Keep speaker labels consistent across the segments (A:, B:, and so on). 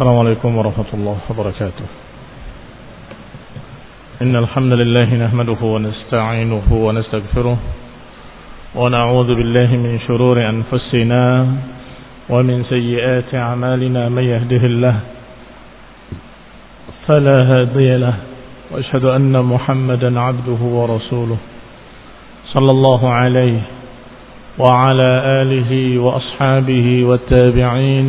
A: السلام عليكم ورحمة الله وبركاته. إن الحمد لله نحمده ونستعينه ونستغفره ونعوذ بالله من شرور أنفسنا ومن سيئات أعمالنا من يهده الله فلا هادي له وأشهد أن محمدا عبده ورسوله صلى الله عليه وعلى آله وأصحابه والتابعين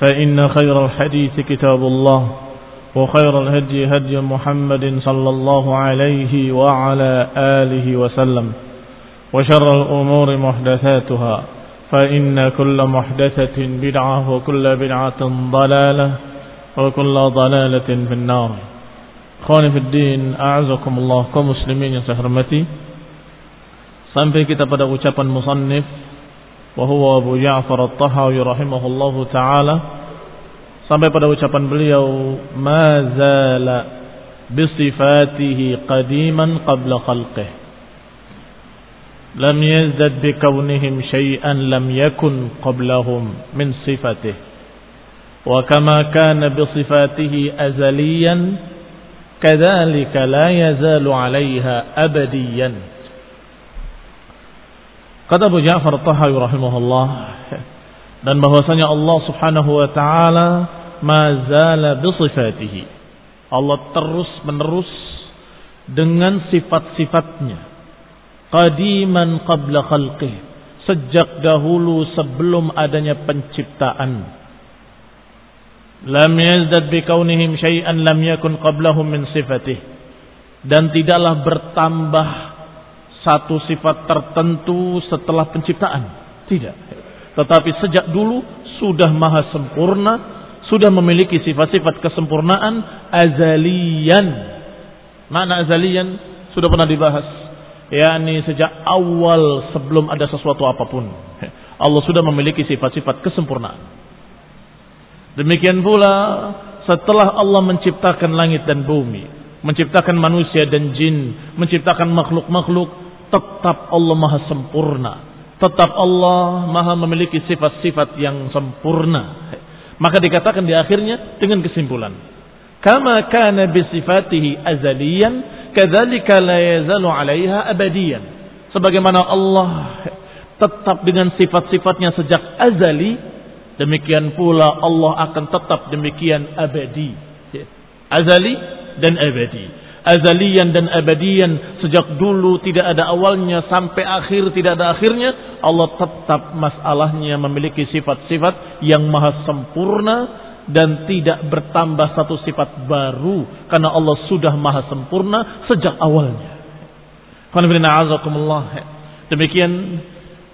A: فإن خير الحديث كتاب الله وخير الهدي هدي محمد صلى الله عليه وعلى آله وسلم وشر الأمور محدثاتها فإن كل محدثة بدعة وكل بدعة ضلالة وكل ضلالة في النار Khawani fi din, a'azakumullah kaum muslimin yang saya hormati. Sampai kita pada ucapan musannif وهو Abu Ja'far At-Tahawi rahimahullahu taala sampai pada ucapan beliau mazala bisifatihi qadiman qabla khalqih lam yazdad bikawnihim syai'an lam yakun qablahum min sifatih wa kama kana bisifatihi azaliyan kadhalika la yazalu 'alayha abadiyan Kata Abu Ja'far Tahawi rahimahullah dan bahwasanya Allah Subhanahu wa taala mazala bi sifatihi. Allah terus menerus dengan sifat-sifatnya. Qadiman qabla khalqih. Sejak dahulu sebelum adanya penciptaan. Lam yazdad bi kaunihim syai'an lam yakun qablahum min sifatih. Dan tidaklah bertambah satu sifat tertentu setelah penciptaan. Tidak. Tetapi sejak dulu sudah maha sempurna, sudah memiliki sifat-sifat kesempurnaan azalian. Mana azalian sudah pernah dibahas. yakni sejak awal sebelum ada sesuatu apa pun. Allah sudah memiliki sifat-sifat kesempurnaan. Demikian pula setelah Allah menciptakan langit dan bumi, menciptakan manusia dan jin, menciptakan makhluk-makhluk, tetap Allah maha sempurna. Tetap Allah maha memiliki sifat-sifat yang sempurna. Maka dikatakan di akhirnya dengan kesimpulan. Kama kana bisifatihi azaliyan, kadzalika la yazalu 'alaiha abadiyan. Sebagaimana Allah tetap dengan sifat-sifatnya sejak azali, demikian pula Allah akan tetap demikian abadi. Azali dan abadi azalian dan abadian sejak dulu tidak ada awalnya sampai akhir tidak ada akhirnya Allah tetap masalahnya memiliki sifat-sifat yang maha sempurna dan tidak bertambah satu sifat baru karena Allah sudah maha sempurna sejak awalnya. Demikian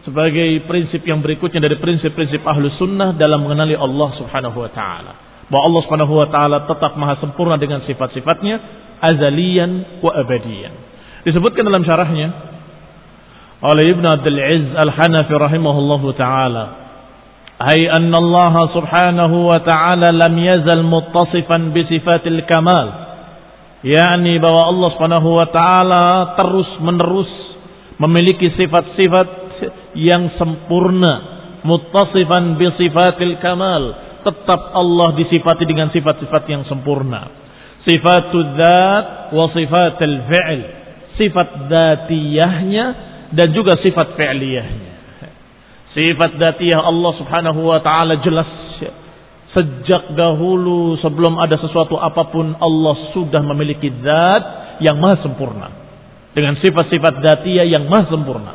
A: sebagai prinsip yang berikutnya dari prinsip-prinsip ahlu sunnah dalam mengenali Allah subhanahu wa ta'ala. Bahwa Allah subhanahu wa ta'ala tetap maha sempurna dengan sifat-sifatnya azalian wa abadian. Disebutkan dalam syarahnya oleh Ibn Abdul Izz Al-Hanafi rahimahullahu taala, "Hai Allah subhanahu wa ta'ala lam yazal muttasifan bi sifatil kamal." yakni bahwa Allah Subhanahu wa taala terus-menerus memiliki sifat-sifat yang sempurna, muttasifan bi sifatil kamal, tetap Allah disifati dengan sifat-sifat yang sempurna sifatul dzat wa sifatul fi'l sifat dzatiyahnya dan juga sifat fi'liyahnya sifat dzatiyah Allah Subhanahu wa taala jelas Sejak dahulu sebelum ada sesuatu apa pun Allah sudah memiliki zat yang maha sempurna. Dengan sifat-sifat datia yang maha sempurna.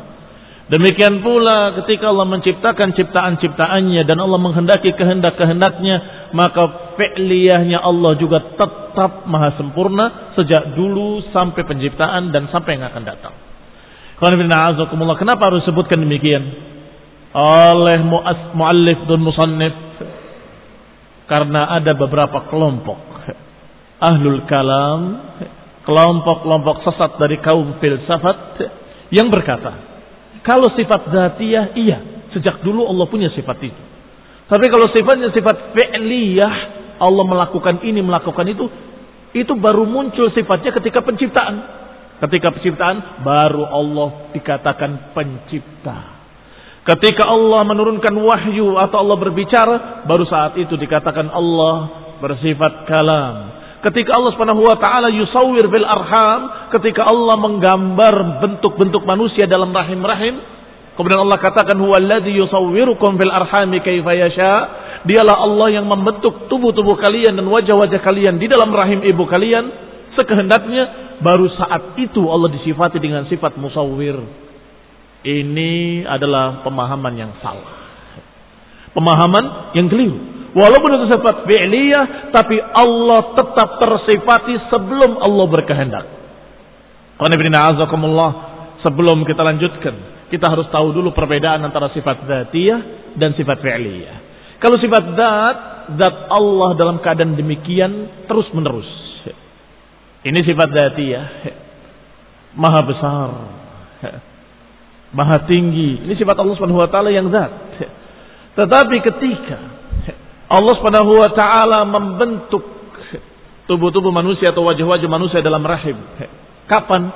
A: Demikian pula ketika Allah menciptakan ciptaan-ciptaannya dan Allah menghendaki kehendak-kehendaknya, maka fi'liyahnya Allah juga tetap maha sempurna sejak dulu sampai penciptaan dan sampai yang akan datang. Kenapa harus sebutkan demikian? Oleh muallif dan musannif karena ada beberapa kelompok ahlul kalam, kelompok-kelompok sesat dari kaum filsafat yang berkata, kalau sifat zatiyah iya, sejak dulu Allah punya sifat itu. Tapi kalau sifatnya sifat fi'liyah, Allah melakukan ini, melakukan itu, itu baru muncul sifatnya ketika penciptaan. Ketika penciptaan, baru Allah dikatakan pencipta. Ketika Allah menurunkan wahyu atau Allah berbicara, baru saat itu dikatakan Allah bersifat kalam. Ketika Allah Subhanahu wa taala yusawwir bil arham, ketika Allah menggambar bentuk-bentuk manusia dalam rahim-rahim, kemudian Allah katakan huwallazi yusawwirukum fil arhami kaifa yasha. Dialah Allah yang membentuk tubuh-tubuh kalian dan wajah-wajah kalian di dalam rahim ibu kalian sekehendaknya, baru saat itu Allah disifati dengan sifat musawwir ini adalah pemahaman yang salah. Pemahaman yang keliru. Walaupun itu sifat fi'liyah, tapi Allah tetap tersifati sebelum Allah berkehendak. Sebelum kita lanjutkan, kita harus tahu dulu perbedaan antara sifat zatiyah dan sifat fi'liyah. Kalau sifat zat, zat Allah dalam keadaan demikian terus menerus. Ini sifat zatiyah. Maha besar maha tinggi. Ini sifat Allah Subhanahu wa taala yang zat. Tetapi ketika Allah Subhanahu wa taala membentuk tubuh-tubuh manusia atau wajah-wajah manusia dalam rahim, kapan?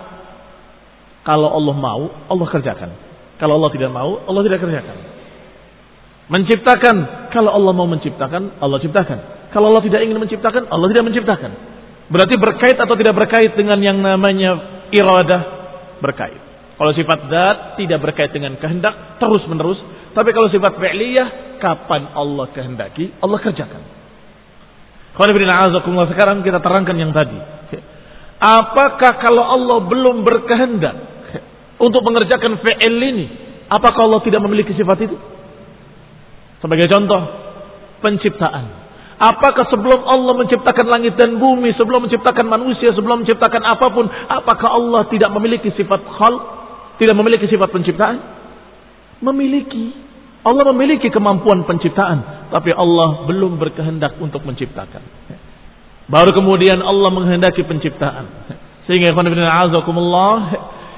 A: Kalau Allah mau, Allah kerjakan. Kalau Allah tidak mau, Allah tidak kerjakan. Menciptakan, kalau Allah mau menciptakan, Allah ciptakan. Kalau Allah tidak ingin menciptakan, Allah tidak menciptakan. Berarti berkait atau tidak berkait dengan yang namanya iradah? Berkait. Kalau sifat zat tidak berkait dengan kehendak terus menerus. Tapi kalau sifat fi'liyah kapan Allah kehendaki Allah kerjakan. Sekarang kita terangkan yang tadi. Apakah kalau Allah belum berkehendak untuk mengerjakan fi'il ini, apakah Allah tidak memiliki sifat itu? Sebagai contoh, penciptaan. Apakah sebelum Allah menciptakan langit dan bumi, sebelum menciptakan manusia, sebelum menciptakan apa pun, apakah Allah tidak memiliki sifat khalq? Tidak memiliki sifat penciptaan? Memiliki. Allah memiliki kemampuan penciptaan. Tapi Allah belum berkehendak untuk menciptakan. Baru kemudian Allah menghendaki penciptaan. Sehingga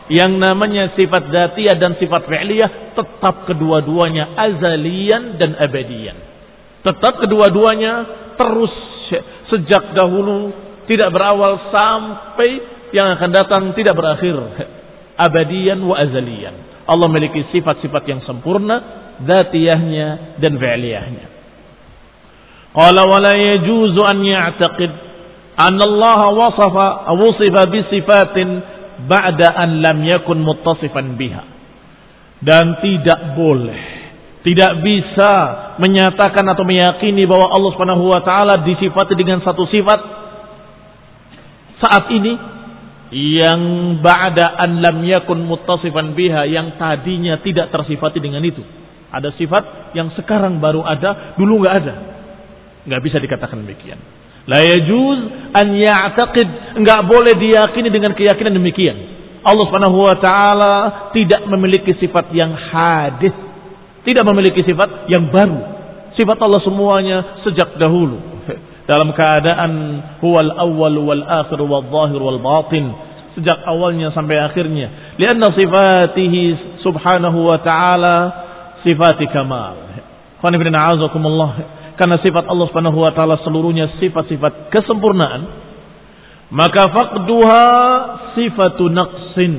A: yang namanya sifat datiyah dan sifat fi'liyah tetap kedua-duanya azalian dan abadian. Tetap kedua-duanya terus sejak dahulu tidak berawal sampai yang akan datang tidak berakhir abadian wa azalian. Allah memiliki sifat-sifat yang sempurna, dzatiyahnya dan fi'liyahnya. Qala wa la yajuzu an ya'taqid an Allah wasafa wusifa bi sifatin ba'da an lam yakun muttasifan biha. Dan tidak boleh, tidak bisa menyatakan atau meyakini bahwa Allah Subhanahu wa taala disifati dengan satu sifat saat ini yang ba'da an lam yakun muttasifan biha yang tadinya tidak tersifati dengan itu. Ada sifat yang sekarang baru ada, dulu nggak ada. Nggak bisa dikatakan demikian. La yajuz an ya'taqid, nggak boleh diyakini dengan keyakinan demikian. Allah Subhanahu wa taala tidak memiliki sifat yang hadis, tidak memiliki sifat yang baru. Sifat Allah semuanya sejak dahulu dalam keadaan huwal awwal wal akhir wal zahir wal batin sejak awalnya sampai akhirnya lianna sifatihi subhanahu wa ta'ala sifati kamal karena sifat Allah subhanahu wa ta'ala seluruhnya sifat-sifat kesempurnaan maka faqduha sifatu naqsin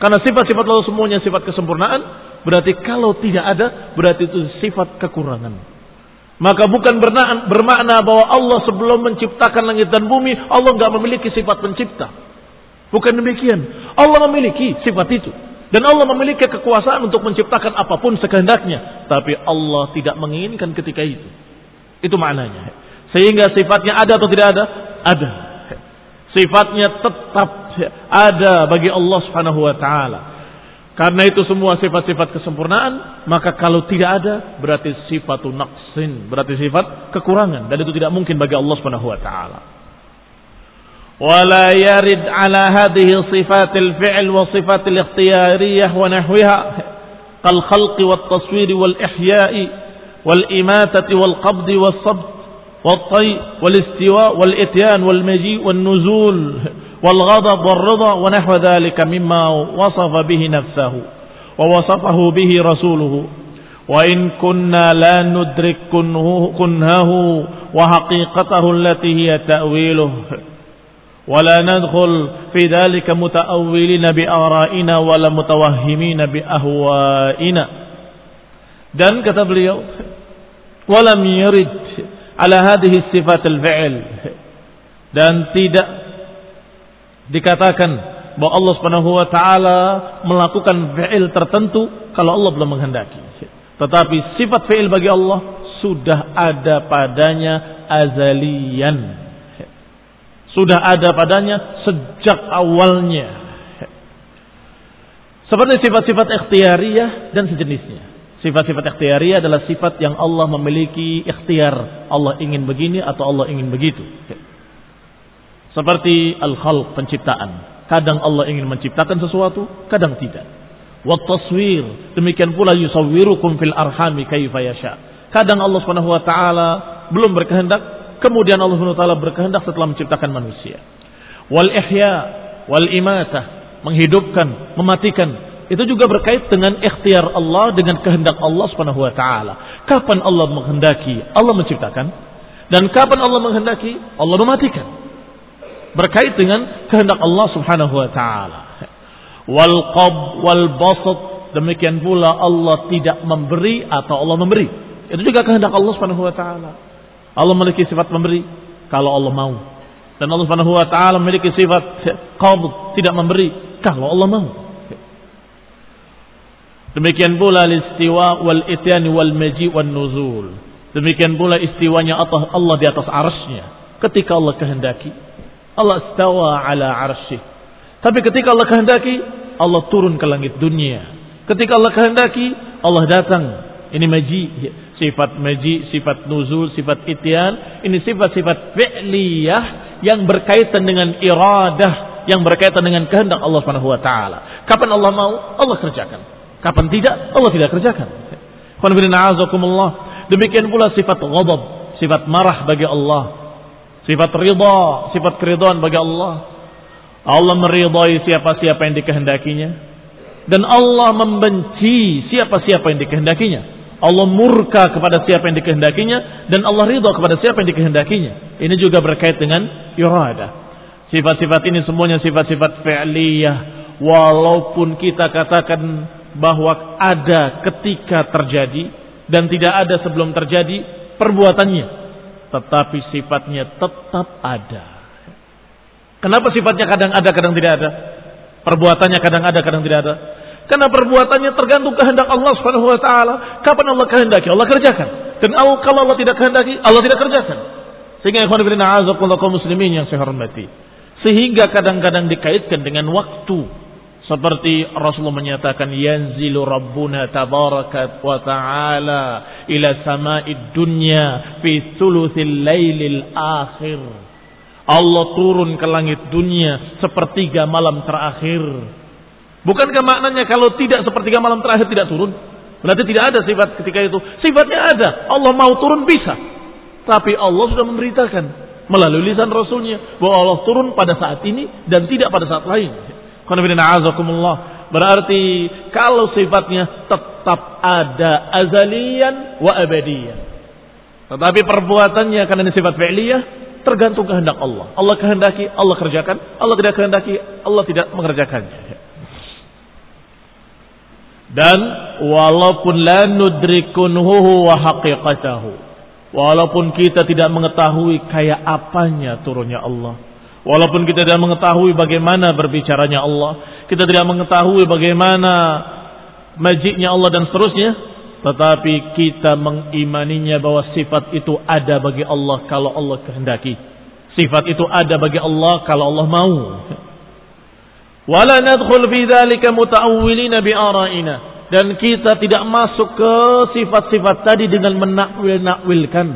A: karena sifat-sifat Allah semuanya sifat kesempurnaan berarti kalau tidak ada berarti itu sifat kekurangan maka bukan bermakna bahwa Allah sebelum menciptakan langit dan bumi, Allah nggak memiliki sifat pencipta. Bukan demikian. Allah memiliki sifat itu. Dan Allah memiliki kekuasaan untuk menciptakan apa pun sekehendaknya. Tapi Allah tidak menginginkan ketika itu. Itu maknanya. Sehingga sifatnya ada atau tidak ada? Ada. Sifatnya tetap ada bagi Allah Subhanahu wa taala. Karena itu semua sifat-sifat kesempurnaan, maka kalau tidak ada berarti sifatun naqsin, berarti sifat kekurangan dan itu tidak mungkin bagi Allah Subhanahu wa taala. ولا يرد على هذه صفات الفعل وصفات الاختيارية ونحوها كالخلق والتصوير والإحياء والإماتة والقبض والصبت والطي والاستواء والإتيان والمجيء والنزول والغضب والرضا ونحو ذلك مما وصف به نفسه ووصفه به رسوله. وإن كنا لا ندرك كنهه وحقيقته التي هي تأويله. ولا ندخل في ذلك متأولين بآرائنا ولا متوهمين بأهوائنا dan kata beliau walam yurid ala hadhihi sifatil fi'l dan tidak dikatakan bahwa Allah Subhanahu wa taala melakukan fi'il tertentu kalau Allah belum menghendaki. Tetapi sifat fi'il bagi Allah sudah ada padanya azalian. sudah ada padanya sejak awalnya. Seperti sifat-sifat ikhtiariyah dan sejenisnya. Sifat-sifat ikhtiariyah adalah sifat yang Allah memiliki ikhtiar. Allah ingin begini atau Allah ingin begitu. Seperti al-khalq, penciptaan. Kadang Allah ingin menciptakan sesuatu, kadang tidak. Wa taswir, demikian pula yusawwirukum fil arhami kaifa yasha. Kadang Allah Subhanahu wa taala belum berkehendak, kemudian Allah Subhanahu wa taala berkehendak setelah menciptakan manusia. Wal ihya wal imatah, menghidupkan, mematikan, itu juga berkait dengan ikhtiar Allah dengan kehendak Allah Subhanahu wa taala. Kapan Allah menghendaki, Allah menciptakan dan kapan Allah menghendaki, Allah mematikan. Berkait dengan kehendak Allah Subhanahu wa taala. Wal qab wal basat demikian pula Allah tidak memberi atau Allah memberi. Itu juga kehendak Allah Subhanahu wa taala. Allah memiliki sifat memberi kalau Allah mau. Dan Allah Subhanahu wa taala memiliki sifat qabd, tidak memberi kalau Allah mau. Demikian pula istiwa wal ityan wal maji wal nuzul. Demikian pula istiwanya atas Allah di atas arasnya. Ketika Allah kehendaki. Allah istawa ala arsyih. Tapi ketika Allah kehendaki, Allah turun ke langit dunia. Ketika Allah kehendaki, Allah datang. Ini maji. Sifat maji, sifat nuzul, sifat ityan. Ini sifat-sifat fi'liyah yang berkaitan dengan iradah. Yang berkaitan dengan kehendak Allah ta'ala. Kapan Allah mau, Allah kerjakan. Kapan tidak, Allah tidak kerjakan. Demikian pula sifat ghadab, sifat marah bagi Allah. Sifat ridha, sifat keridhaan bagi Allah. Allah meridhai siapa-siapa yang dikehendakinya. Dan Allah membenci siapa-siapa yang dikehendakinya. Allah murka kepada siapa yang dikehendakinya. Dan Allah ridha kepada siapa yang dikehendakinya. Ini juga berkait dengan irada. Sifat-sifat ini semuanya sifat-sifat fi'liyah. Walaupun kita katakan bahwa ada ketika terjadi dan tidak ada sebelum terjadi perbuatannya tetapi sifatnya tetap ada kenapa sifatnya kadang ada kadang tidak ada perbuatannya kadang ada kadang tidak ada karena perbuatannya tergantung kehendak Allah Subhanahu wa taala. Kapan Allah kehendaki? Allah kerjakan. Dan kalau Allah tidak kehendaki Allah tidak kerjakan. Sehingga ikhwan fillah muslimin yang saya hormati. Sehingga kadang-kadang dikaitkan dengan waktu. Seperti Rasulullah menyatakan yanzilu rabbuna tabaraka wa ta'ala ila sama'id dunya fi thuluthil lailil akhir. Allah turun ke langit dunia sepertiga malam terakhir. Bukankah maknanya kalau tidak sepertiga malam terakhir tidak turun? Berarti tidak ada sifat ketika itu. Sifatnya ada. Allah mau turun bisa. Tapi Allah sudah memberitakan melalui lisan Rasulnya bahwa Allah turun pada saat ini dan tidak pada saat lain. Berarti kalau sifatnya tetap ada azalian wa abadiyan. Tetapi perbuatannya karena ini sifat fi'liyah tergantung kehendak Allah. Allah kehendaki, Allah kerjakan. Allah tidak kehendaki, Allah tidak mengerjakannya. Dan walaupun la nudrikunhu wa haqiqatahu. Walaupun kita tidak mengetahui kayak apanya turunnya Allah Walaupun kita tidak mengetahui bagaimana berbicaranya Allah, kita tidak mengetahui bagaimana majiknya Allah dan seterusnya, Tetapi kita mengimaninya bahwa sifat itu ada bagi Allah kalau Allah kehendaki. Sifat itu ada bagi Allah kalau Allah mau. Wala nadkhul fi dzalika muta'awwilina bi ara'ina. Dan kita tidak masuk ke sifat-sifat tadi dengan menakwil-nakwilkan.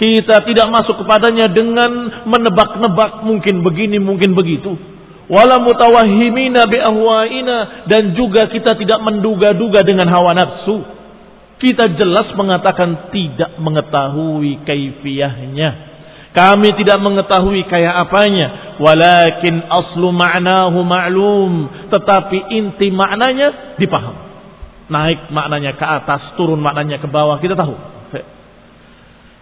A: Kita tidak masuk kepadanya dengan menebak-nebak mungkin begini, mungkin begitu. Wala mutawahhimina bi dan juga kita tidak menduga-duga dengan hawa nafsu kita jelas mengatakan tidak mengetahui kaifiyahnya. Kami tidak mengetahui kayak apanya. Walakin aslu ma'nahu ma'lum. Tetapi inti maknanya dipaham. Naik maknanya ke atas, turun maknanya ke bawah. Kita tahu.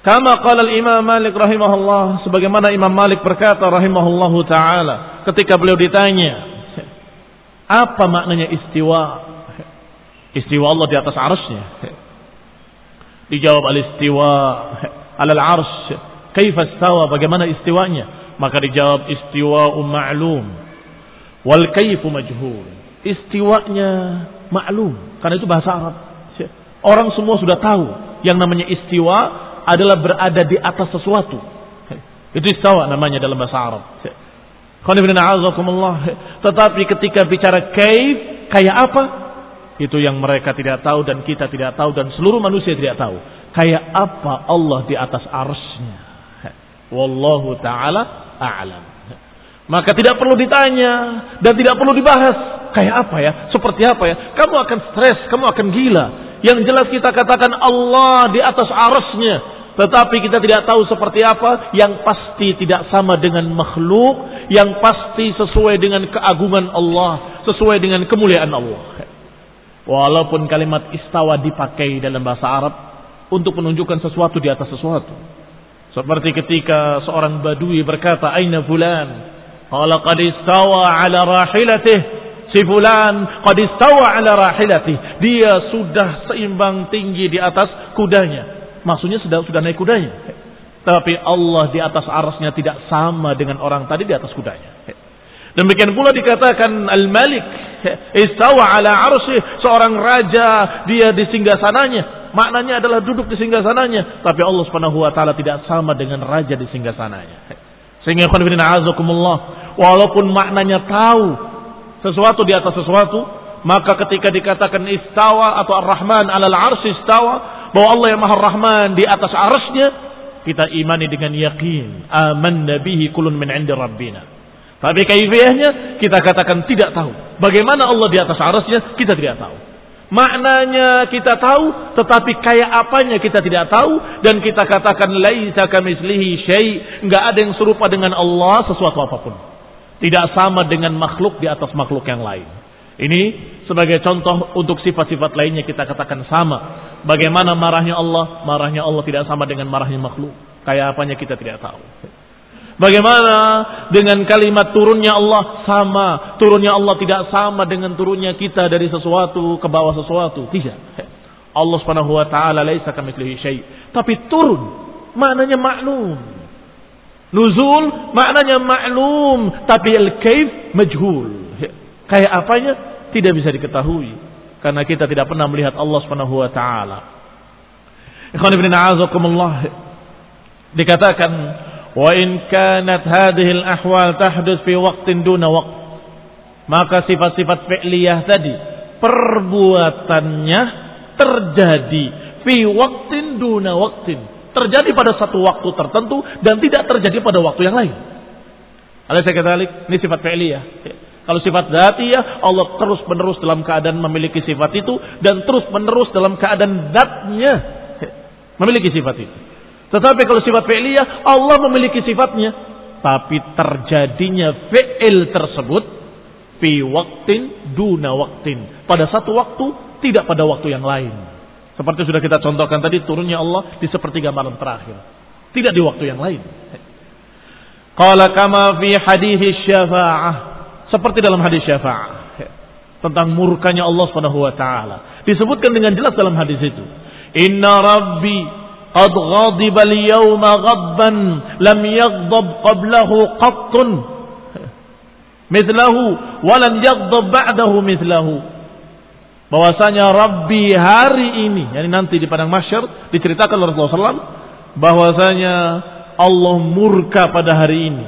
A: Kama qala al-Imam Malik rahimahullah. Sebagaimana Imam Malik berkata rahimahullah ta'ala. Ketika beliau ditanya. Apa maknanya istiwa? Istiwa Allah di atas arusnya. Dijawab al-istiwa alal arsh. Kaifa istawa? Bagaimana istiwanya? Maka dijawab istiwa ma'lum. Wal kaifu majhul. Istiwanya maklum. Karena itu bahasa Arab. Orang semua sudah tahu. Yang namanya istiwa adalah berada di atas sesuatu. Itu istawa namanya dalam bahasa Arab. Tetapi ketika bicara kaif, kayak apa? Itu yang mereka tidak tahu dan kita tidak tahu dan seluruh manusia tidak tahu. Kayak apa Allah di atas arsnya. Wallahu ta'ala a'lam. Maka tidak perlu ditanya dan tidak perlu dibahas. Kayak apa ya? Seperti apa ya? Kamu akan stres, kamu akan gila. Yang jelas kita katakan Allah di atas arsnya. Tetapi kita tidak tahu seperti apa. Yang pasti tidak sama dengan makhluk. Yang pasti sesuai dengan keagungan Allah. Sesuai dengan kemuliaan Allah. Walaupun kalimat istawa dipakai dalam bahasa Arab untuk menunjukkan sesuatu di atas sesuatu. Seperti ketika seorang badui berkata, "Aina fulan?" Qala qad istawa ala rahilatih. Si fulan qad istawa ala rahilatih. Dia sudah seimbang tinggi di atas kudanya. Maksudnya sudah sudah naik kudanya. Tapi Allah di atas arasnya tidak sama dengan orang tadi di atas kudanya. Demikian pula dikatakan Al-Malik istawa ala arsy seorang raja dia di singgasananya maknanya adalah duduk di singgasananya tapi Allah Subhanahu wa taala tidak sama dengan raja di singgasananya sehingga azakumullah walaupun maknanya tahu sesuatu di atas sesuatu maka ketika dikatakan istawa atau ar-rahman alal arsy istawa bahwa Allah yang maha rahman di atas arsy kita imani dengan yakin aman nabihi kulun min indi rabbina tapi kaifiyahnya kita katakan tidak tahu. Bagaimana Allah di atas arasnya kita tidak tahu. Maknanya kita tahu, tetapi kayak apanya kita tidak tahu dan kita katakan laisa kamislihi syai, enggak ada yang serupa dengan Allah sesuatu apa pun. Tidak sama dengan makhluk di atas makhluk yang lain. Ini sebagai contoh untuk sifat-sifat lainnya kita katakan sama. Bagaimana marahnya Allah? Marahnya Allah tidak sama dengan marahnya makhluk. Kayak apanya kita tidak tahu. Bagaimana dengan kalimat turunnya Allah sama, turunnya Allah tidak sama dengan turunnya kita dari sesuatu ke bawah sesuatu, tidak. Allah Subhanahu wa taala laisa syai. Tapi turun maknanya maklum. Nuzul maknanya maklum, tapi al-kaif majhul. Kayak apanya tidak bisa diketahui karena kita tidak pernah melihat Allah Subhanahu wa taala. Ikhwan ibn dikatakan Wa in kanat hadhihi al-ahwal tahdus fi waqtin duna waqt. Maka sifat-sifat fi'liyah tadi perbuatannya terjadi fi waqtin duna waqtin. Terjadi pada satu waktu tertentu dan tidak terjadi pada waktu yang lain. Ada saya kata ini sifat fi'liyah. Kalau sifat zatiyah Allah terus menerus dalam keadaan memiliki sifat itu dan terus menerus dalam keadaan zatnya memiliki sifat itu. Tetapi kalau sifat fi'liyah, Allah memiliki sifatnya. Tapi terjadinya fi'il tersebut, fi waktin duna waktin. Pada satu waktu, tidak pada waktu yang lain. Seperti sudah kita contohkan tadi, turunnya Allah di sepertiga malam terakhir. Tidak di waktu yang lain. Qala kama fi hadis syafa'ah. Seperti dalam hadis syafa'ah. Tentang murkanya Allah subhanahu wa ta'ala. Disebutkan dengan jelas dalam hadis itu. Inna rabbi قد غضب اليوم غضبا لم يغضب قبله قط مثله ولن يغضب بعده مثله bahwasanya Rabbi hari ini, yani nanti di padang mahsyar diceritakan oleh Rasulullah SAW bahwasanya Allah murka pada hari ini,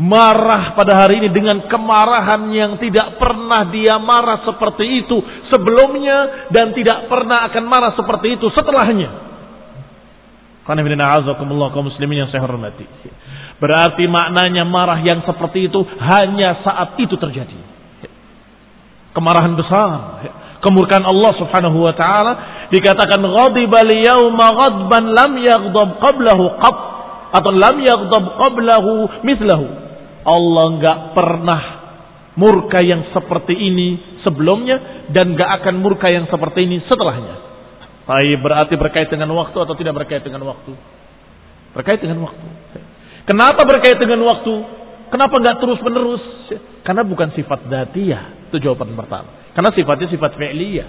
A: marah pada hari ini dengan kemarahan yang tidak pernah dia marah seperti itu sebelumnya dan tidak pernah akan marah seperti itu setelahnya. Kaum muslimin yang saya hormati. Berarti maknanya marah yang seperti itu hanya saat itu terjadi. Kemarahan besar kemurkaan Allah Subhanahu wa taala dikatakan ghadiba liyauma ghadban lam yaghdab qablahu qab atau lam yaghdab qablahu mithlahu Allah enggak pernah murka yang seperti ini sebelumnya dan enggak akan murka yang seperti ini setelahnya. Tapi berarti berkait dengan waktu atau tidak berkait dengan waktu? Berkait dengan waktu. Kenapa berkait dengan waktu? Kenapa enggak terus menerus? Karena bukan sifat datiyah. Itu jawaban pertama. Karena sifatnya sifat fi'liyah.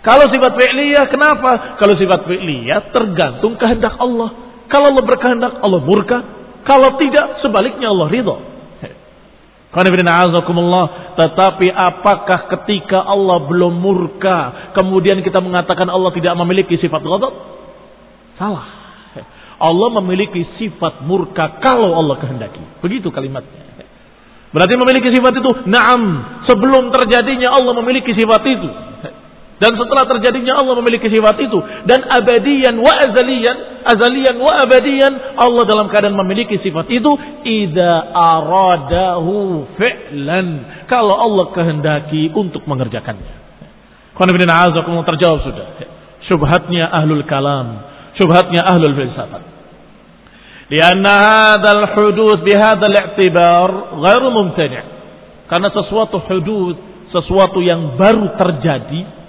A: Kalau sifat fi'liyah kenapa? Kalau sifat fi'liyah tergantung kehendak Allah. Kalau Allah berkehendak Allah murka. Kalau tidak sebaliknya Allah ridho. Tetapi apakah ketika Allah belum murka kemudian kita mengatakan Allah tidak memiliki sifat ghadab? Salah. Allah memiliki sifat murka kalau Allah kehendaki. Begitu kalimatnya. Berarti memiliki sifat itu. Naam. Sebelum terjadinya Allah memiliki sifat itu. Dan setelah terjadinya Allah memiliki sifat itu. Dan abadian wa azalian. Azalian wa abadian. Allah dalam keadaan memiliki sifat itu. Ida aradahu fi'lan. Kalau Allah kehendaki untuk mengerjakannya. Qanibina kamu terjawab sudah. Subhatnya ahlul kalam. Subhatnya ahlul filsafat. Lianna hadal hudud bihadal i'tibar ghairu mumtani'. Karena sesuatu hudud, sesuatu yang baru terjadi,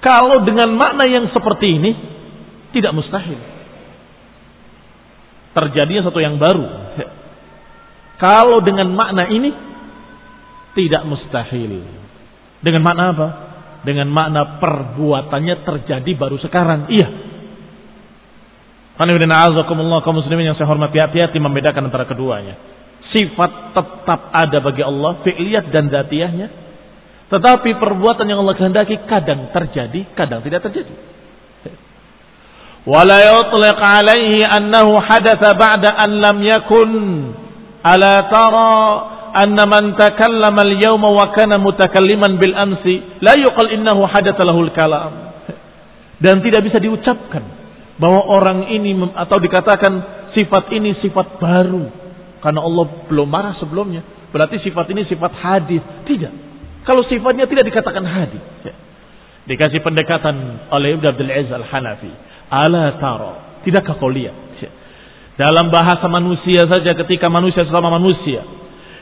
A: kalau dengan makna yang seperti ini tidak mustahil. Terjadi sesuatu yang baru. Kalau dengan makna ini tidak mustahil. Dengan makna apa? Dengan makna perbuatannya terjadi baru sekarang. Iya. Kaum muslimin yang saya hormati hati-hati membedakan antara keduanya. Sifat tetap ada bagi Allah, fi'liyat dan zatiyahnya. Tetapi perbuatan yang Allah kehendaki kadang terjadi, kadang tidak terjadi. Dan tidak bisa diucapkan bahwa orang ini atau dikatakan sifat ini sifat baru. Karena Allah belum marah sebelumnya. Berarti sifat ini sifat hadis. Tidak kalau sifatnya tidak dikatakan hadis ya. dikasih pendekatan oleh Ibn Abdul Aziz Al Hanafi ala taro tidakkah kau lihat ya. dalam bahasa manusia saja ketika manusia sama manusia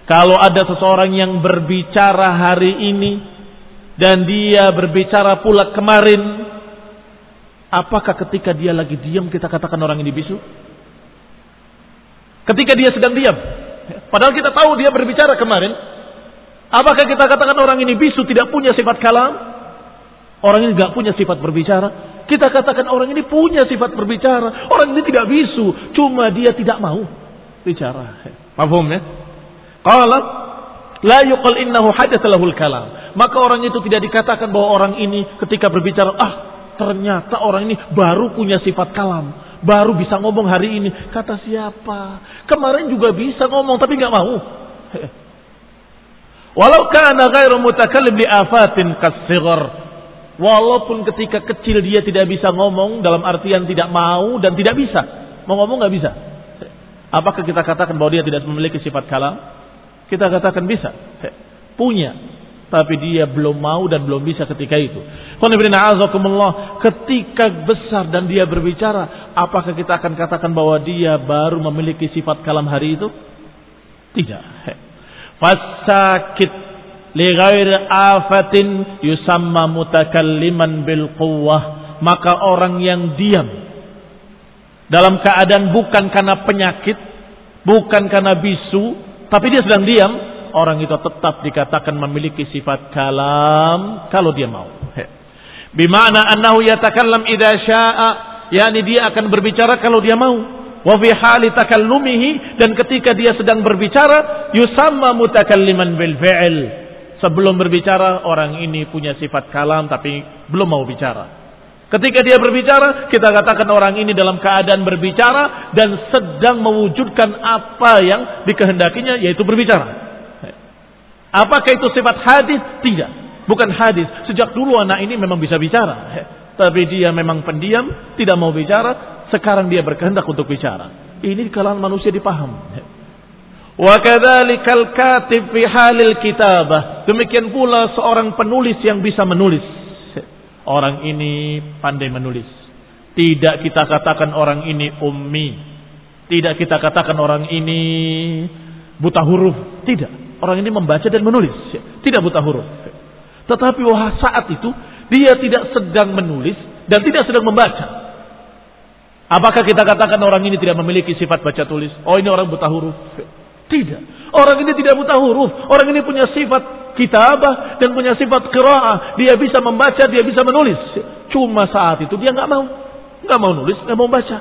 A: kalau ada seseorang yang berbicara hari ini dan dia berbicara pula kemarin Apakah ketika dia lagi diam kita katakan orang ini bisu? Ketika dia sedang diam. Padahal kita tahu dia berbicara kemarin. Apakah kita katakan orang ini bisu tidak punya sifat kalam? Orang ini tidak punya sifat berbicara. Kita katakan orang ini punya sifat berbicara. Orang ini tidak bisu. Cuma dia tidak mau bicara. Paham ya? Kalau la yuqal innahu lahul kalam. Maka orang itu tidak dikatakan bahwa orang ini ketika berbicara, ah Ternyata orang ini baru punya sifat kalam. Baru bisa ngomong hari ini. Kata siapa? Kemarin juga bisa ngomong tapi nggak mau. Walau kana ghairu mutakallim li afatin kasighar. Walaupun ketika kecil dia tidak bisa ngomong dalam artian tidak mau dan tidak bisa. Mau ngomong nggak bisa. Apakah kita katakan bahwa dia tidak memiliki sifat kalam? Kita katakan bisa. Punya tapi dia belum mau dan belum bisa ketika itu. Ketika besar dan dia berbicara, apakah kita akan katakan bahwa dia baru memiliki sifat kalam hari itu? Tidak. Fasakit li afatin yusamma mutakalliman bil quwwah. Maka orang yang diam dalam keadaan bukan karena penyakit, bukan karena bisu, tapi dia sedang diam, orang itu tetap dikatakan memiliki sifat kalam kalau dia mau. Bimana annahu yatakallam idza syaa'a, yakni dia akan berbicara kalau dia mau. Wa fi hali takallumihi dan ketika dia sedang berbicara yusamma mutakalliman bil fi'l. Sebelum berbicara, orang ini punya sifat kalam tapi belum mau bicara. Ketika dia berbicara, kita katakan orang ini dalam keadaan berbicara dan sedang mewujudkan apa yang dikehendakinya, yaitu berbicara. Apakah itu sifat hadis? Tidak. Bukan hadis. Sejak dulu anak ini memang bisa bicara. Tapi dia memang pendiam, tidak mau bicara. Sekarang dia berkehendak untuk bicara. Ini di kalangan manusia dipaham. Wa kadzalikal katib fi halil kitabah. Demikian pula seorang penulis yang bisa menulis Orang ini pandai menulis. Tidak kita katakan orang ini ummi. Tidak kita katakan orang ini buta huruf. Tidak. Orang ini membaca dan menulis. Tidak buta huruf. Tetapi wah saat itu dia tidak sedang menulis dan tidak sedang membaca. Apakah kita katakan orang ini tidak memiliki sifat baca tulis? Oh ini orang buta huruf. Tidak. Orang ini tidak buta huruf. Orang ini punya sifat kitabah dan punya sifat qiraah. Dia bisa membaca, dia bisa menulis. Cuma saat itu dia nggak mau. nggak mau nulis, nggak mau baca.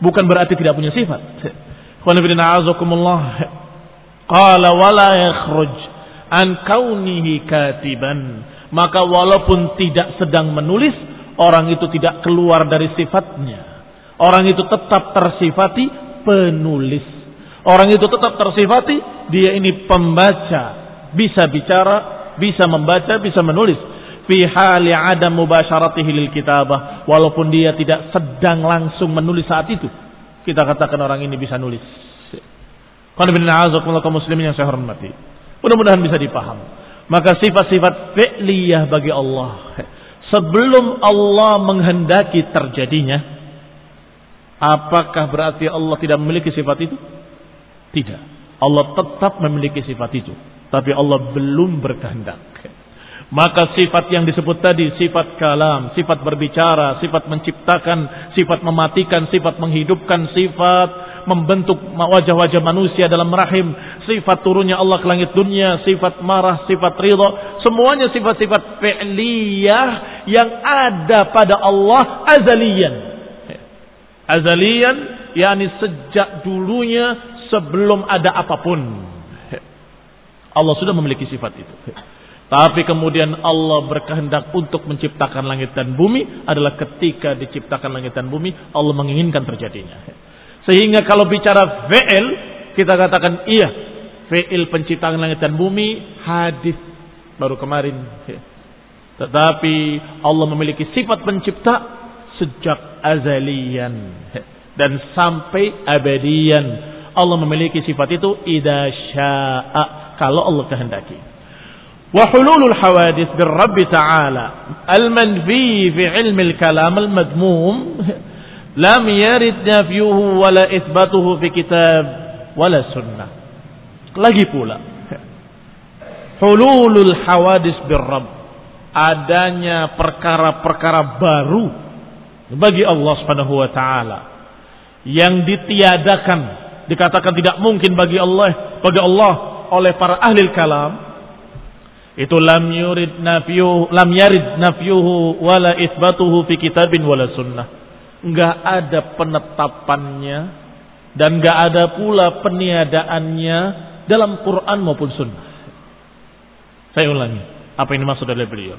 A: Bukan berarti tidak punya sifat. Qala wala yakhruj an kaunihi katiban. Maka walaupun tidak sedang menulis, orang itu tidak keluar dari sifatnya. Orang itu tetap tersifati penulis. Orang itu tetap tersifati dia ini pembaca, bisa bicara, bisa membaca, bisa menulis. Fi hali adam mubasharatihi lil kitabah. Walaupun dia tidak sedang langsung menulis saat itu. Kita katakan orang ini bisa nulis. Qul kaum muslimin yang saya hormati. Mudah-mudahan bisa dipaham. Maka sifat-sifat fi'liyah bagi Allah. Sebelum Allah menghendaki terjadinya. Apakah berarti Allah tidak memiliki sifat itu? Tidak. Allah tetap memiliki sifat itu tapi Allah belum berkehendak. Maka sifat yang disebut tadi, sifat kalam, sifat berbicara, sifat menciptakan, sifat mematikan, sifat menghidupkan, sifat membentuk wajah-wajah manusia dalam rahim, sifat turunnya Allah ke langit dunia, sifat marah, sifat ridho, semuanya sifat-sifat fi'liyah yang ada pada Allah azalian. Azalian, yakni sejak dulunya sebelum ada apa pun. Allah sudah memiliki sifat itu. Tapi kemudian Allah berkehendak untuk menciptakan langit dan bumi adalah ketika diciptakan langit dan bumi Allah menginginkan terjadinya. Sehingga kalau bicara fi'il kita katakan iya fi'il penciptaan langit dan bumi hadis baru kemarin. Tetapi Allah memiliki sifat pencipta sejak azalian dan sampai abadian. Allah memiliki sifat itu idza syaa kalau Allah kehendaki. Wa hululul hawadith bir Rabb Ta'ala al-manfi fi ilmi al-kalam al-madmum lam yarid nafyuhu wala ithbatuhu fi kitab wala sunnah. Lagi pula hululul hawadith bir Rabb adanya perkara-perkara baru bagi Allah Subhanahu wa taala. Yang ditiadakan dikatakan tidak mungkin bagi Allah bagi Allah oleh para ahli kalam itu lam yurid nafyuhu lam yarid nafyuhu wala itsbatuhu fi kitabin wala sunnah. Enggak ada penetapannya dan enggak ada pula peniadaannya dalam Quran maupun sunnah. Saya ulangi apa ini maksud dari beliau.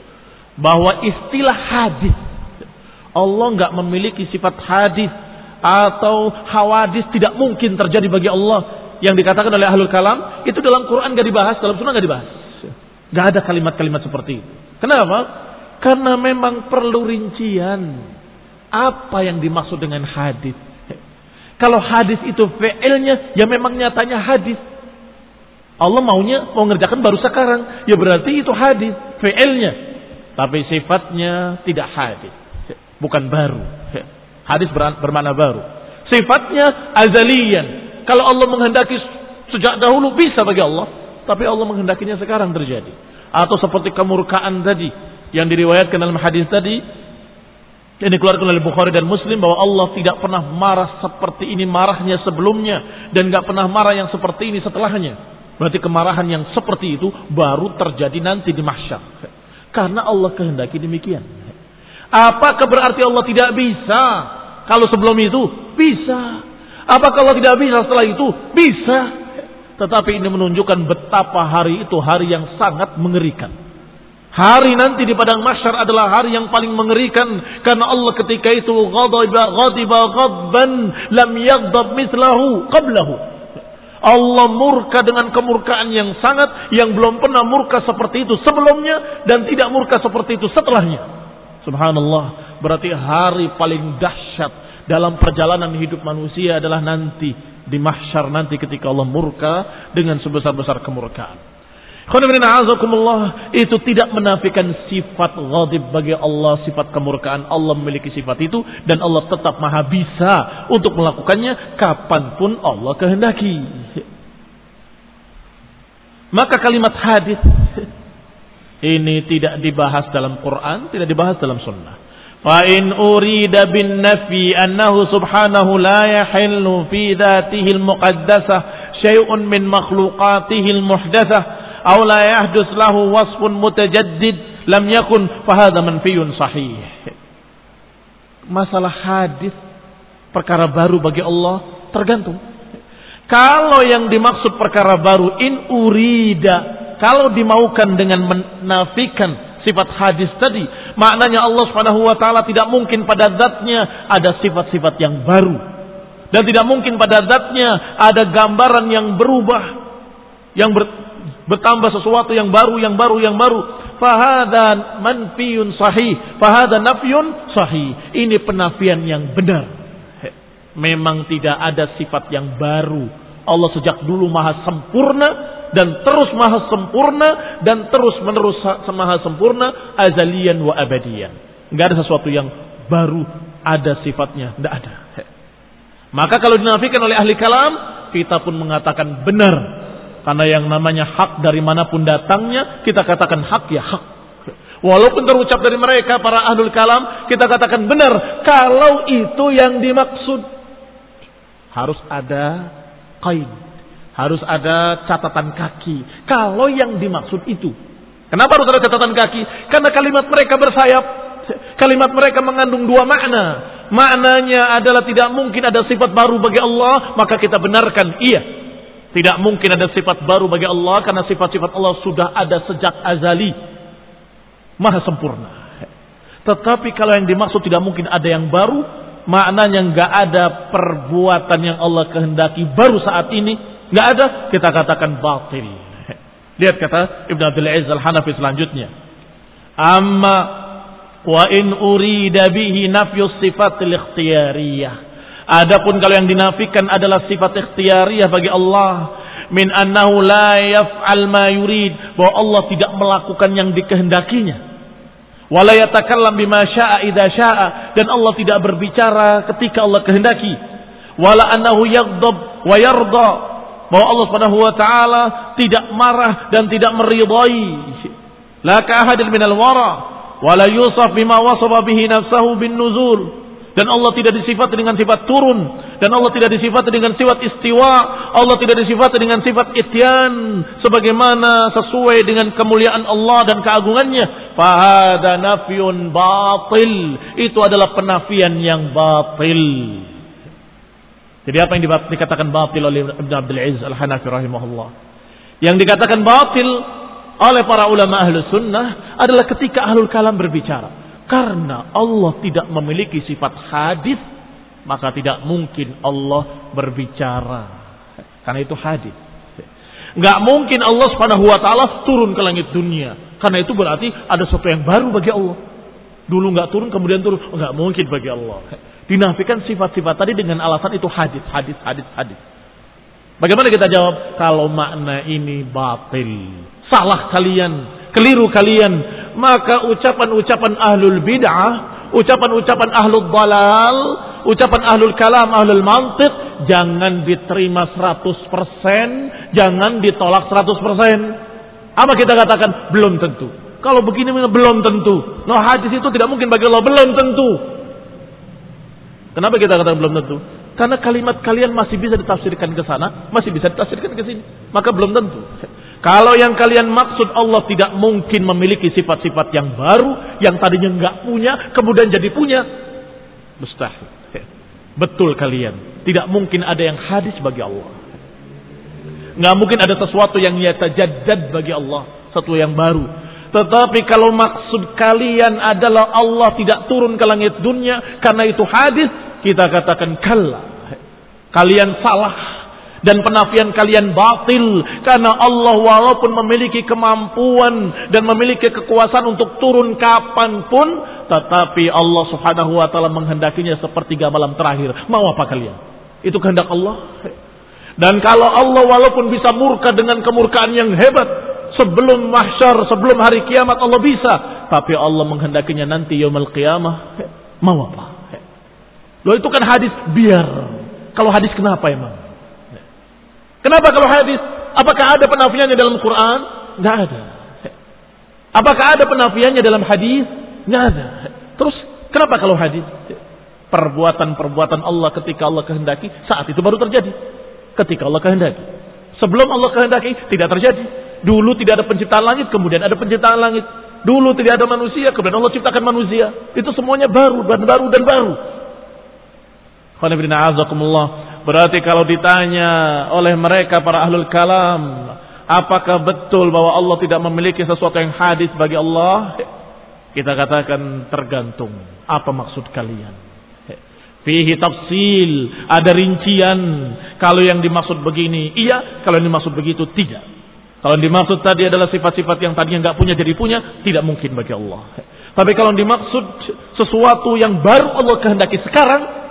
A: Bahwa istilah hadis Allah enggak memiliki sifat hadis atau hawadis tidak mungkin terjadi bagi Allah yang dikatakan oleh ahlul kalam itu dalam Quran gak dibahas, dalam sunnah gak dibahas. Gak ada kalimat-kalimat seperti itu. Kenapa? Karena memang perlu rincian. Apa yang dimaksud dengan hadis? Kalau hadis itu fi'ilnya, ya memang nyatanya hadis. Allah maunya mau ngerjakan baru sekarang. Ya berarti itu hadis, fi'ilnya. Tapi sifatnya tidak hadis. Bukan baru. Hadis bermakna baru. Sifatnya azalian. Kalau Allah menghendaki sejak dahulu bisa bagi Allah, tapi Allah menghendakinya sekarang terjadi. Atau seperti kemurkaan tadi yang diriwayatkan dalam hadis tadi yang dikeluarkan oleh Bukhari dan Muslim bahwa Allah tidak pernah marah seperti ini marahnya sebelumnya dan nggak pernah marah yang seperti ini setelahnya. Berarti kemarahan yang seperti itu baru terjadi nanti di mahsyar. Karena Allah kehendaki demikian. Apakah berarti Allah tidak bisa? Kalau sebelum itu bisa. Apakah Allah tidak bisa setelah itu? Bisa. Tetapi ini menunjukkan betapa hari itu hari yang sangat mengerikan. Hari nanti di padang mahsyar adalah hari yang paling mengerikan karena Allah ketika itu ghadiba ghadiba ghadban lam yaghdab mithlahu qablahu. Allah murka dengan kemurkaan yang sangat yang belum pernah murka seperti itu sebelumnya dan tidak murka seperti itu setelahnya. Subhanallah, berarti hari paling dahsyat dalam perjalanan hidup manusia adalah nanti di mahsyar nanti ketika Allah murka dengan sebesar-besar kemurkaan. Itu tidak menafikan sifat ghadib bagi Allah, sifat kemurkaan. Allah memiliki sifat itu dan Allah tetap maha bisa untuk melakukannya kapan pun Allah kehendaki. Maka kalimat hadis ini tidak dibahas dalam Quran, tidak dibahas dalam sunnah. Fa in urida bin nafi annahu subhanahu la yahillu fi dhatihi al-muqaddasah syai'un min makhluqatihi al-muhdathah aw la yahdus lahu wasfun mutajaddid lam yakun fa hadha manfiyun sahih. Masalah hadis perkara baru bagi Allah tergantung. Kalau yang dimaksud perkara baru in urida kalau dimaukan dengan menafikan sifat hadis tadi. Maknanya Allah Subhanahu wa taala tidak mungkin pada zatnya ada sifat-sifat yang baru. Dan tidak mungkin pada zatnya ada gambaran yang berubah yang ber, bertambah sesuatu yang baru, yang baru, yang baru. Fahada manfiyun sahih, fahada nafyun sahih. Ini penafian yang benar. Memang tidak ada sifat yang baru. Allah sejak dulu maha sempurna dan terus maha sempurna dan terus menerus maha sempurna azalian wa abadian. Enggak ada sesuatu yang baru ada sifatnya, enggak ada. Maka kalau dinafikan oleh ahli kalam, kita pun mengatakan benar. Karena yang namanya hak dari mana pun datangnya, kita katakan hak ya hak. Walaupun terucap dari mereka para ahlul kalam, kita katakan benar kalau itu yang dimaksud. Harus ada qaid harus ada catatan kaki. Kalau yang dimaksud itu. Kenapa harus ada catatan kaki? Karena kalimat mereka bersayap. Kalimat mereka mengandung dua makna. Maknanya adalah tidak mungkin ada sifat baru bagi Allah. Maka kita benarkan. Iya. Tidak mungkin ada sifat baru bagi Allah. Karena sifat-sifat Allah sudah ada sejak azali. Maha sempurna. Tetapi kalau yang dimaksud tidak mungkin ada yang baru. Maknanya nggak ada perbuatan yang Allah kehendaki baru saat ini nggak ada, kita katakan batil. Lihat kata Ibn Abdul Aziz Al-Hanafi selanjutnya. Amma wa in urida bihi nafyu sifat ikhtiyariyah. Adapun kalau yang dinafikan adalah sifat ikhtiyariyah bagi Allah min annahu la yaf'al ma yurid bahwa Allah tidak melakukan yang dikehendakinya wala yatakallam bima syaa idza syaa dan Allah tidak berbicara ketika Allah kehendaki wala annahu yaghdab wa yarda bahwa Allah Subhanahu wa taala tidak marah dan tidak meridai la ka ahadin minal wara wala yusaf bima wasafa bihi nafsahu bin nuzul. Dan Allah tidak disifati dengan sifat turun dan Allah tidak disifati dengan sifat istiwa Allah tidak disifati dengan sifat ityan sebagaimana sesuai dengan kemuliaan Allah dan keagungannya. Fahada nafyun batil itu adalah penafian yang batil jadi apa yang dikatakan batil oleh Ibn Abdul Aziz Al-Hanafi rahimahullah. Yang dikatakan batil oleh para ulama ahlu sunnah adalah ketika ahlul kalam berbicara. Karena Allah tidak memiliki sifat hadis, maka tidak mungkin Allah berbicara. Karena itu hadis. Nggak mungkin Allah subhanahu wa ta'ala turun ke langit dunia. Karena itu berarti ada sesuatu yang baru bagi Allah. Dulu nggak turun, kemudian turun. Nggak mungkin bagi Allah. Dinafikan sifat-sifat tadi dengan alasan itu hadis, hadis, hadis, hadis. Bagaimana kita jawab? Kalau makna ini batil. Salah kalian, keliru kalian. Maka ucapan-ucapan ahlul bid'ah, ucapan-ucapan ahlul dalal, ucapan ahlul kalam, ahlul mantiq, jangan diterima 100%, jangan ditolak 100%. Apa kita katakan? Belum tentu. Kalau begini belum tentu. No hadis itu tidak mungkin bagi Allah belum tentu. Kenapa kita katakan belum tentu? Karena kalimat kalian masih bisa ditafsirkan ke sana, masih bisa ditafsirkan ke sini. Maka belum tentu. Kalau yang kalian maksud Allah tidak mungkin memiliki sifat-sifat yang baru, yang tadinya nggak punya, kemudian jadi punya, mustahil. Betul kalian. Tidak mungkin ada yang hadis bagi Allah. Nggak mungkin ada sesuatu yang yatajaddad bagi Allah, sesuatu yang baru. Tetapi kalau maksud kalian adalah Allah tidak turun ke langit dunia karena itu hadis, kita katakan kalla. Kalian salah. Dan penafian kalian batil. Karena Allah walaupun memiliki kemampuan dan memiliki kekuasaan untuk turun kapan pun tetapi Allah subhanahu wa ta'ala menghendakinya sepertiga malam terakhir. Mau apa kalian? Itu kehendak Allah. Dan kalau Allah walaupun bisa murka dengan kemurkaan yang hebat sebelum mahsyar sebelum hari kiamat Allah bisa. Tapi Allah menghendakinya nanti yaumul qiyamah. Mau apa Loh itu kan hadis biar kalau hadis kenapa emang Kenapa kalau hadis? Apakah ada penafiannya dalam Quran? Tidak ada. Apakah ada penafiannya dalam hadis? Tidak ada. Terus kenapa kalau hadis? Perbuatan-perbuatan Allah ketika Allah kehendaki saat itu baru terjadi. Ketika Allah kehendaki. Sebelum Allah kehendaki tidak terjadi. Dulu tidak ada penciptaan langit, kemudian ada penciptaan langit. Dulu tidak ada manusia, kemudian Allah ciptakan manusia. Itu semuanya baru dan baru dan baru. Berarti kalau ditanya oleh mereka para ahlul kalam, apakah betul bahwa Allah tidak memiliki sesuatu yang hadis bagi Allah? Kita katakan tergantung. Apa maksud kalian? Fihi tafsil, ada rincian. Kalau yang dimaksud begini, iya. Kalau yang dimaksud begitu, tidak. Kalau yang dimaksud tadi adalah sifat-sifat yang tadinya nggak punya jadi punya, tidak mungkin bagi Allah. Tapi kalau dimaksud sesuatu yang baru Allah kehendaki sekarang,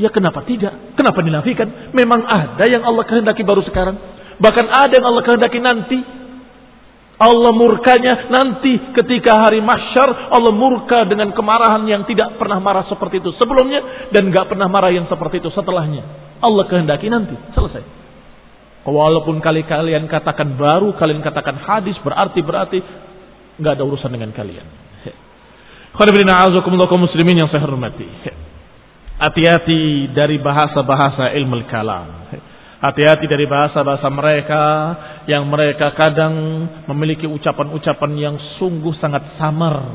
A: Ya kenapa tidak? Kenapa dinafikan? Memang ada yang Allah kehendaki baru sekarang. Bahkan ada yang Allah kehendaki nanti. Allah murkanya nanti ketika hari mahsyar Allah murka dengan kemarahan yang tidak pernah marah seperti itu sebelumnya dan gak pernah marah yang seperti itu setelahnya. Allah kehendaki nanti selesai. Walaupun kali kalian katakan baru, kalian katakan hadis berarti berarti nggak ada urusan dengan kalian. Khairuddin muslimin yang saya hormati. Hati-hati dari bahasa-bahasa ilmu kalam. Hati-hati dari bahasa-bahasa mereka yang mereka kadang memiliki ucapan-ucapan yang sungguh sangat samar.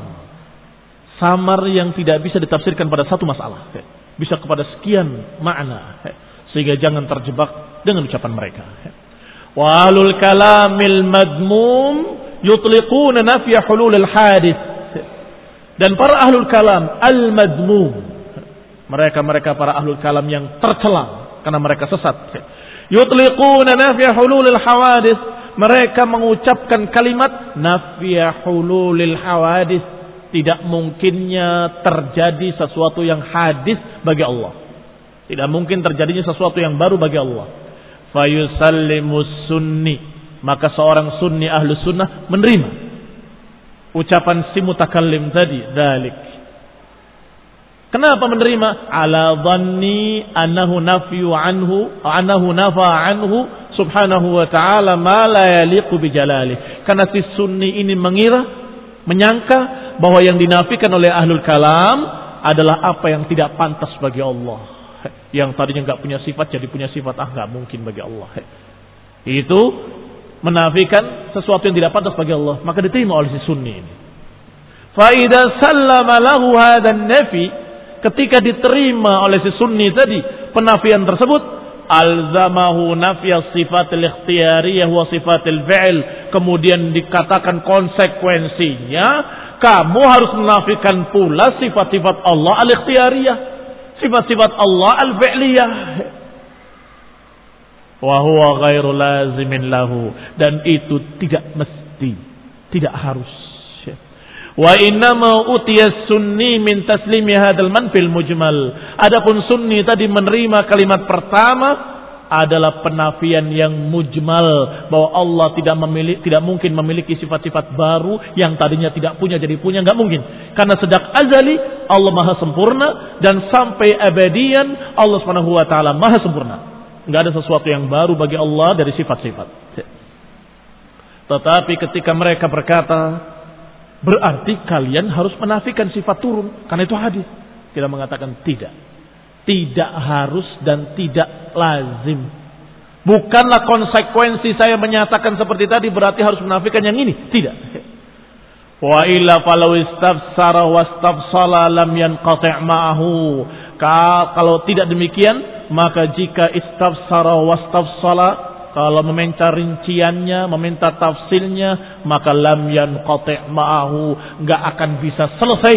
A: Samar yang tidak bisa ditafsirkan pada satu masalah. Bisa kepada sekian makna. Sehingga jangan terjebak dengan ucapan mereka. Walul kalamil madmum yutliquna nafya hulul hadith. Dan para ahlul kalam al-madmum mereka-mereka para ahlul kalam yang tercela karena mereka sesat. Yutliquna nafya hululil hawadis. Mereka mengucapkan kalimat nafya hululil hawadis. Tidak mungkinnya terjadi sesuatu yang hadis bagi Allah. Tidak mungkin terjadinya sesuatu yang baru bagi Allah. Fayusallimus sunni. Maka seorang sunni ahlu sunnah menerima. Ucapan si mutakallim tadi. Dalik Kenapa menerima? Ala dhanni annahu nafyu anhu, annahu nafa anhu subhanahu wa ta'ala ma la yaliqu bi jalali. Karena si sunni ini mengira, menyangka bahwa yang dinafikan oleh ahlul kalam adalah apa yang tidak pantas bagi Allah. Yang tadinya nggak punya sifat jadi punya sifat ah nggak mungkin bagi Allah. Itu menafikan sesuatu yang tidak pantas bagi Allah, maka diterima oleh si sunni ini. Fa idza sallama lahu nafi ketika diterima oleh si sunni tadi penafian tersebut alzamahu nafya sifatil ikhtiyariyah wa sifatil fi'il kemudian dikatakan konsekuensinya kamu harus menafikan pula sifat-sifat Allah al-ikhtiyariyah sifat-sifat Allah al-fi'liyah. Wa huwa ghairu lazimin lahu. Dan itu tidak mesti tidak harus Wa innama utiyas sunni min taslimi hadal manfil mujmal. Adapun sunni tadi menerima kalimat pertama adalah penafian yang mujmal. Bahwa Allah tidak memiliki tidak mungkin memiliki sifat-sifat baru yang tadinya tidak punya jadi punya. Nggak mungkin. Karena sejak azali Allah maha sempurna. Dan sampai abadian Allah subhanahu wa taala maha sempurna. Nggak ada sesuatu yang baru bagi Allah dari sifat-sifat. Tetapi ketika mereka berkata Berarti kalian harus menafikan sifat turun. Karena itu hadis. Kita mengatakan tidak. Tidak harus dan tidak lazim. Bukanlah konsekuensi saya menyatakan seperti tadi berarti harus menafikan yang ini. Tidak. Wa illa falau istafsara wastafsala lam yanqati' ma'ahu. Kalau tidak demikian, maka jika istafsara wastafsala kalau meminta rinciannya, meminta tafsirnya, maka lam yanqati' ma'ahu, enggak akan bisa selesai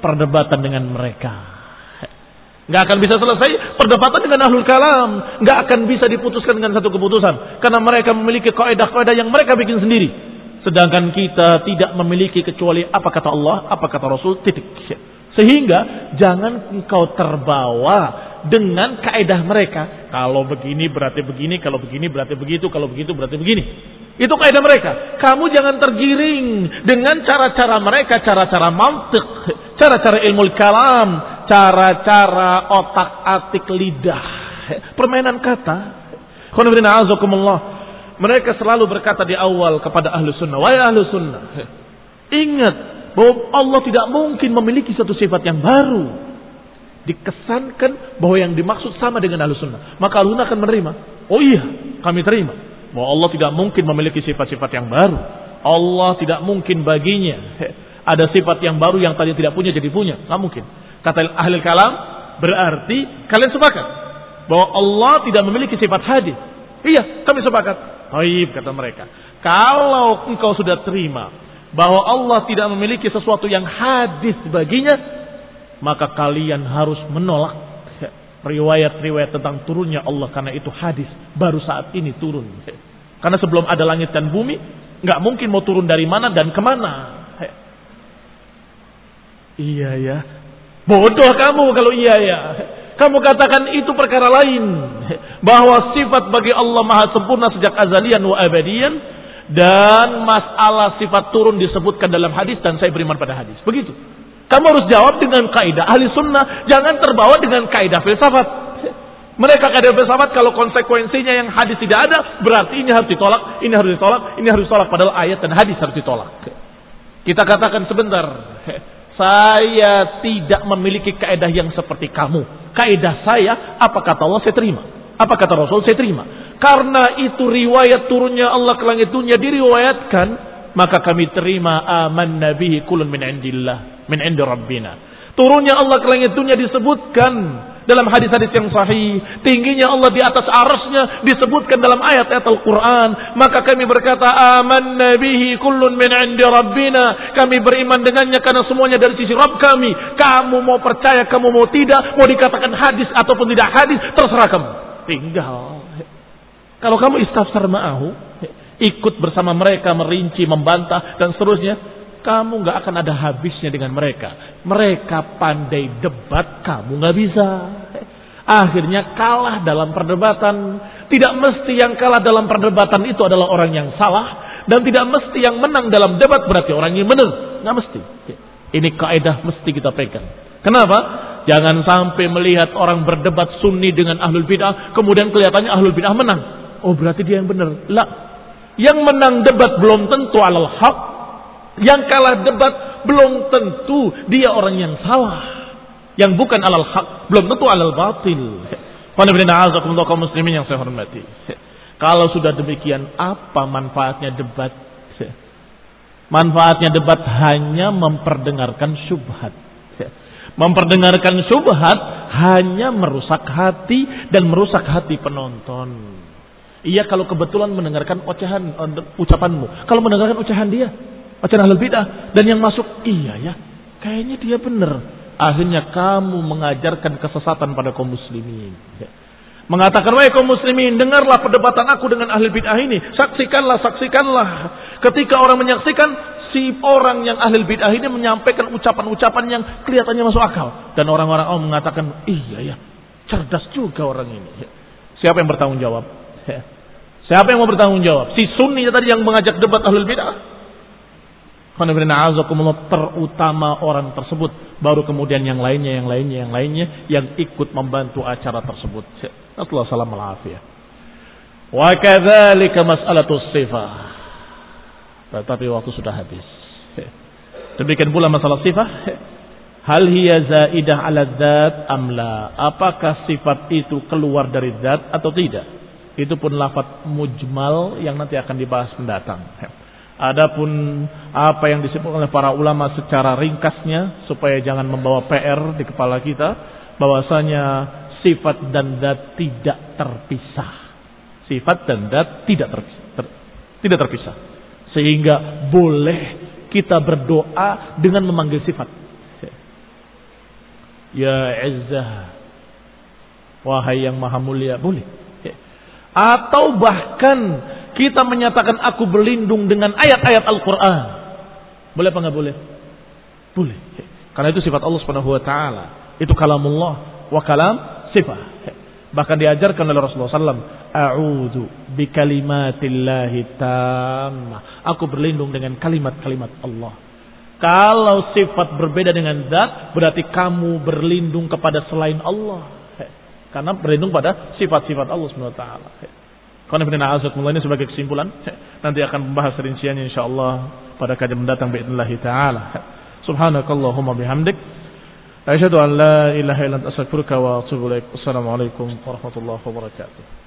A: perdebatan dengan mereka. Enggak akan bisa selesai perdebatan dengan ahlul kalam, enggak akan bisa diputuskan dengan satu keputusan karena mereka memiliki kaidah-kaidah yang mereka bikin sendiri. Sedangkan kita tidak memiliki kecuali apa kata Allah, apa kata Rasul, titik. Sehingga jangan engkau terbawa dengan kaedah mereka. Kalau begini berarti begini, kalau begini berarti begitu, kalau begitu berarti begini. Itu kaedah mereka. Kamu jangan tergiring dengan cara-cara mereka, cara-cara mantik, cara-cara ilmu kalam, cara-cara otak-atik lidah, permainan kata. Mereka selalu berkata di awal kepada ahlu sunnah. Wahai ahlu sunnah. Ingat bahwa Allah tidak mungkin memiliki satu sifat yang baru. Dikesankan bahwa yang dimaksud sama dengan ahlu sunnah. Maka ahlu sunnah akan menerima. Oh iya, kami terima. Bahwa Allah tidak mungkin memiliki sifat-sifat yang baru. Allah tidak mungkin baginya. Ada sifat yang baru yang tadi tidak punya jadi punya. Tidak mungkin. Kata ahli kalam, berarti kalian sepakat. Bahwa Allah tidak memiliki sifat hadis. Iya, kami sepakat. Taib kata mereka. Kalau engkau sudah terima bahwa Allah tidak memiliki sesuatu yang hadis baginya, maka kalian harus menolak riwayat-riwayat tentang turunnya Allah karena itu hadis baru saat ini turun. Karena sebelum ada langit dan bumi, nggak mungkin mau turun dari mana dan ke mana. Iya ya, bodoh kamu kalau iya ya. Kamu katakan itu perkara lain. Bahwa sifat bagi Allah maha sempurna sejak azalian wa abadian. Dan masalah sifat turun disebutkan dalam hadis dan saya beriman pada hadis. Begitu. Kamu harus jawab dengan kaidah ahli sunnah. Jangan terbawa dengan kaidah filsafat. Mereka kaidah filsafat kalau konsekuensinya yang hadis tidak ada. Berarti ini harus ditolak, ini harus ditolak, ini harus ditolak. Padahal ayat dan hadis harus ditolak. Kita katakan sebentar. Saya tidak memiliki kaidah yang seperti kamu. Kaidah saya, apa kata Allah saya terima. Apa kata Rasul saya terima. Karena itu riwayat turunnya Allah ke langit dunia diriwayatkan, maka kami terima aman nabihi kulun min indillah, min indi rabbina. Turunnya Allah ke langit dunia disebutkan dalam hadis-hadis yang sahih. Tingginya Allah di atas arasnya disebutkan dalam ayat-ayat Al-Quran. Maka kami berkata, aman nabihi kullun min indi rabbina. Kami beriman dengannya karena semuanya dari sisi Rabb kami. Kamu mau percaya, kamu mau tidak, mau dikatakan hadis ataupun tidak hadis, terserah kamu. Tinggal. Kalau kamu istafsar ma'ahu, ikut bersama mereka merinci, membantah dan seterusnya, kamu nggak akan ada habisnya dengan mereka. Mereka pandai debat, kamu nggak bisa. Akhirnya kalah dalam perdebatan. Tidak mesti yang kalah dalam perdebatan itu adalah orang yang salah. Dan tidak mesti yang menang dalam debat berarti orang yang benar. Nggak mesti. Ini kaidah mesti kita pegang. Kenapa? Jangan sampai melihat orang berdebat sunni dengan ahlul bid'ah. Kemudian kelihatannya ahlul bid'ah menang. Oh berarti dia yang benar. Lah. Yang menang debat belum tentu alal haq yang kalah debat belum tentu dia orang yang salah. Yang bukan alal hak, belum tentu alal batil. kaum muslimin yang saya hormati. Kalau sudah demikian, apa manfaatnya debat? Manfaatnya debat hanya memperdengarkan syubhat. Memperdengarkan syubhat hanya merusak hati dan merusak hati penonton. Iya kalau kebetulan mendengarkan ocehan ucapanmu. Kalau mendengarkan ocehan dia, Bacaan ahlul bidah. Dan yang masuk, iya ya, kayaknya dia benar. Akhirnya kamu mengajarkan kesesatan pada kaum muslimin. Ya. Mengatakan, wahai kaum muslimin, dengarlah perdebatan aku dengan ahli bid'ah ini. Saksikanlah, saksikanlah. Ketika orang menyaksikan, si orang yang ahli bid'ah ini menyampaikan ucapan-ucapan yang kelihatannya masuk akal. Dan orang-orang awam mengatakan, iya ya, cerdas juga orang ini. Ya. Siapa yang bertanggung jawab? Ya. Siapa yang mau bertanggung jawab? Si sunni tadi yang mengajak debat ahli bid'ah? Terutama orang tersebut. Baru kemudian yang lainnya yang lainnya yang lainnya yang ikut membantu acara tersebut. Allah salam alafiyah wa kadzalika mas'alatu sifah tetapi waktu sudah habis. Demikian pula masalah sifah hal hiya zaidah ala dzat amla apakah sifat itu keluar dari zat atau tidak? Itu pun lafaz mujmal yang nanti akan dibahas mendatang Adapun apa yang disebut oleh para ulama secara ringkasnya supaya jangan membawa PR di kepala kita bahwasanya sifat dan zat tidak terpisah. Sifat dan dat tidak terpisah, ter, tidak terpisah. Sehingga boleh kita berdoa dengan memanggil sifat. Ya Izzah. Wahai yang maha mulia. Boleh. Atau bahkan kita menyatakan aku berlindung dengan ayat-ayat Al-Quran. Boleh apa nggak boleh? Boleh. Karena itu sifat Allah Subhanahu wa taala. Itu kalamullah wa kalam sifat. Bahkan diajarkan oleh Rasulullah SAW. A'udhu bi kalimatillahi tamma. Aku berlindung dengan kalimat-kalimat Allah. Kalau sifat berbeda dengan zat, berarti kamu berlindung kepada selain Allah. Karena berlindung pada sifat-sifat Allah Subhanahu wa taala. Qanifidina azakumullah ini sebagai kesimpulan. Nanti akan membahas rinciannya insyaAllah pada kajian mendatang. Bi'idnillahi ta'ala. Subhanakallahumma bihamdik. Asyadu an la ilaha ilan asakfirka wa atubu. Assalamualaikum warahmatullahi wabarakatuh.